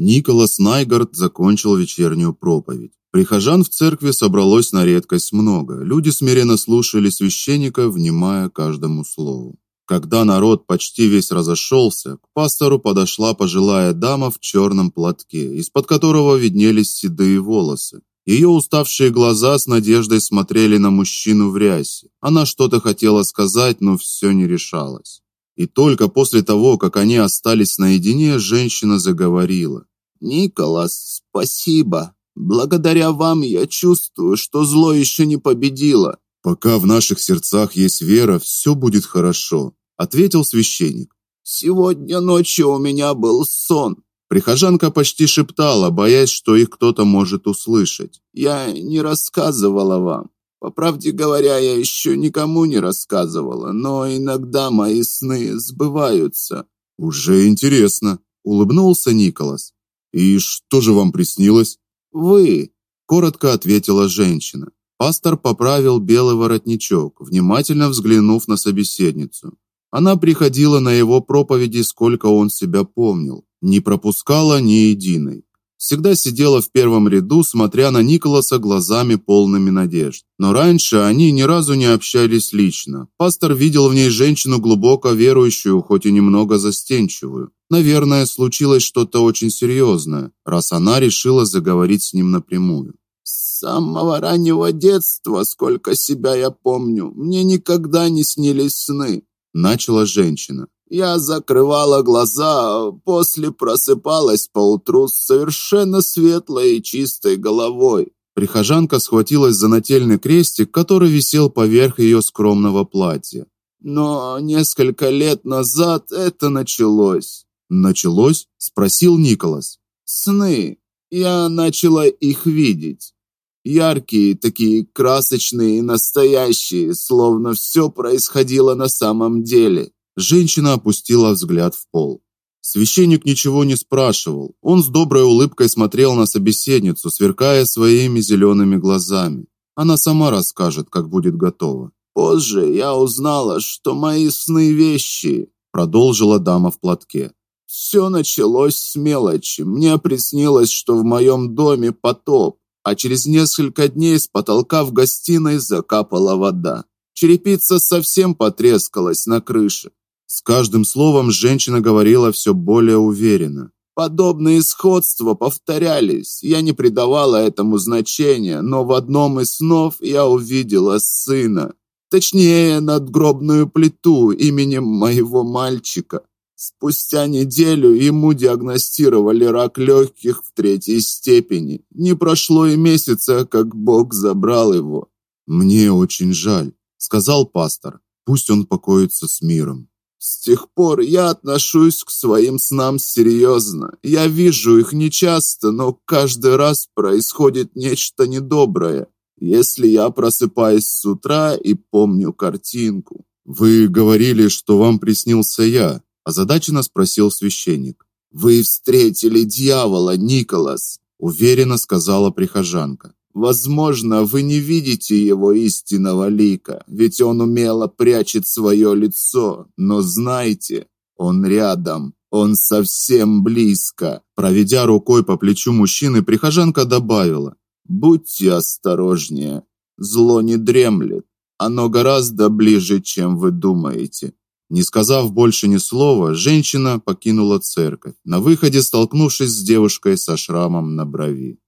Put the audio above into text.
Николас Найгард закончил вечернюю проповедь. Прихожан в церкви собралось на редкость много. Люди смиренно слушали священника, внимая каждому слову. Когда народ почти весь разошелся, к пастору подошла пожилая дама в черном платке, из-под которого виднелись седые волосы. Ее уставшие глаза с надеждой смотрели на мужчину в рясе. Она что-то хотела сказать, но все не решалась. И только после того, как они остались наедине, женщина заговорила. Николас, спасибо. Благодаря вам я чувствую, что зло еще не победило. Пока в наших сердцах есть вера, все будет хорошо, ответил священник. Сегодня ночью у меня был сон. Прихожанка почти шептала, боясь, что их кто-то может услышать. Я не рассказывала вам. По правде говоря, я еще никому не рассказывала, но иногда мои сны сбываются. Уже интересно, улыбнулся Николас. И что же вам приснилось? Вы, коротко ответила женщина. Пастор поправил белый воротничок, внимательно взглянув на собеседницу. Она приходила на его проповеди, сколько он себя помнил, не пропускала ни единой. Всегда сидела в первом ряду, смотря на Николаса глазами полными надежд. Но раньше они ни разу не общались лично. Пастор видел в ней женщину глубоко верующую, хоть и немного застенчивую. Наверное, случилось что-то очень серьезное, раз она решила заговорить с ним напрямую. С самого раннего детства, сколько себя я помню, мне никогда не снились сны начала женщина. Я закрывала глаза, после просыпалась поутру с совершенно светлой и чистой головой. Прихожанка схватилась за нательный крестик, который висел поверх ее скромного платья. Но несколько лет назад это началось. Началось? спросил Николас. Сны. Я начала их видеть. Яркие, такие красочные и настоящие, словно все происходило на самом деле. Женщина опустила взгляд в пол. Священник ничего не спрашивал. Он с доброй улыбкой смотрел на собеседницу, сверкая своими зелеными глазами. Она сама расскажет, как будет готова. Позже я узнала, что мои сны вещи, продолжила дама в платке. Все началось с мелочи. Мне приснилось, что в моем доме потоп а через несколько дней с потолка в гостиной закапала вода. Черепица совсем потрескалась на крыше. С каждым словом женщина говорила все более уверенно. Подобные сходства повторялись. Я не придавала этому значения, но в одном из снов я увидела сына, точнее, надгробную плиту именем моего мальчика. Спустя неделю ему диагностировали рак легких в третьей степени. Не прошло и месяца, как Бог забрал его. Мне очень жаль, сказал пастор. Пусть он покоится с миром. С тех пор я отношусь к своим снам серьезно. Я вижу их нечасто, но каждый раз происходит нечто недоброе. Если я просыпаюсь с утра и помню картинку. Вы говорили, что вам приснился я озадаченно спросил священник. Вы встретили дьявола, Николас, уверенно сказала прихожанка. Возможно, вы не видите его истинного лика, ведь он умело прячет свое лицо, но знайте, он рядом, он совсем близко. Проведя рукой по плечу мужчины, прихожанка добавила: "Будьте осторожнее. Зло не дремлет. Оно гораздо ближе, чем вы думаете. Не сказав больше ни слова, женщина покинула церковь, на выходе столкнувшись с девушкой со шрамом на брови.